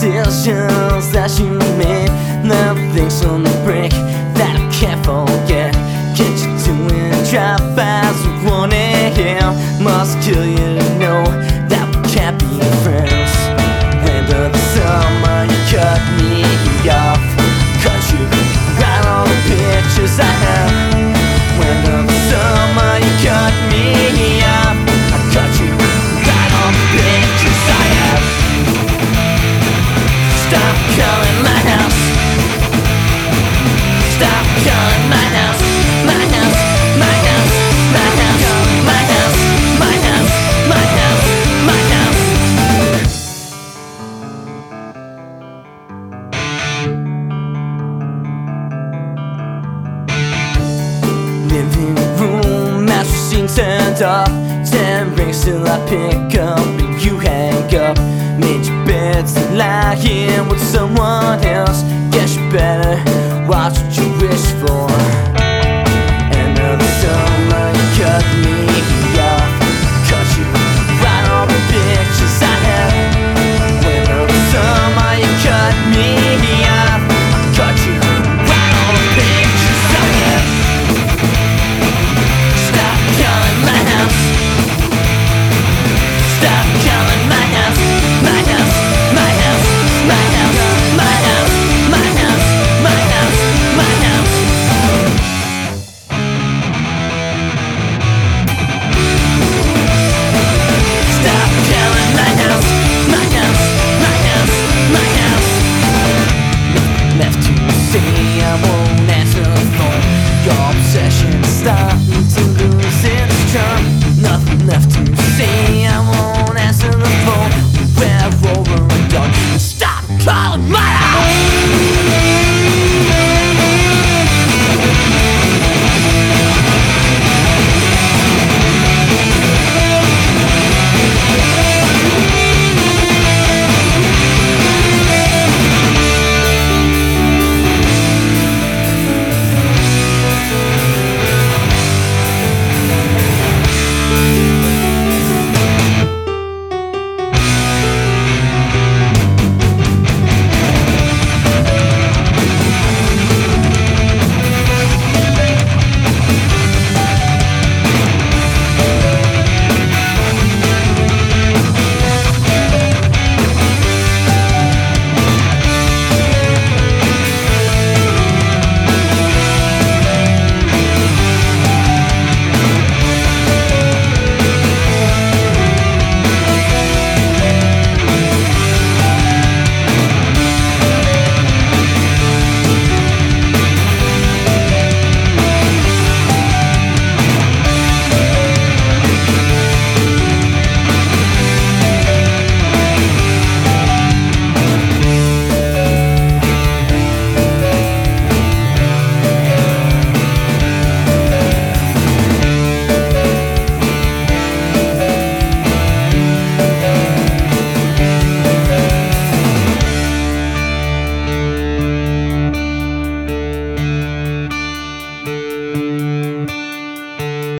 decisions that you made. Nothing's on the brink that I can't forget. Get you doing drive-bys with one AM. Must kill you to know that we can't be friends. Living room turned off. Ten rings till I pick up and you hang up. Made your beds lie here with someone else. Guess you better watch what you wish for. The summer, you cut me starting to lose nothing left to say I won't answer the phone We're over done Stop calling my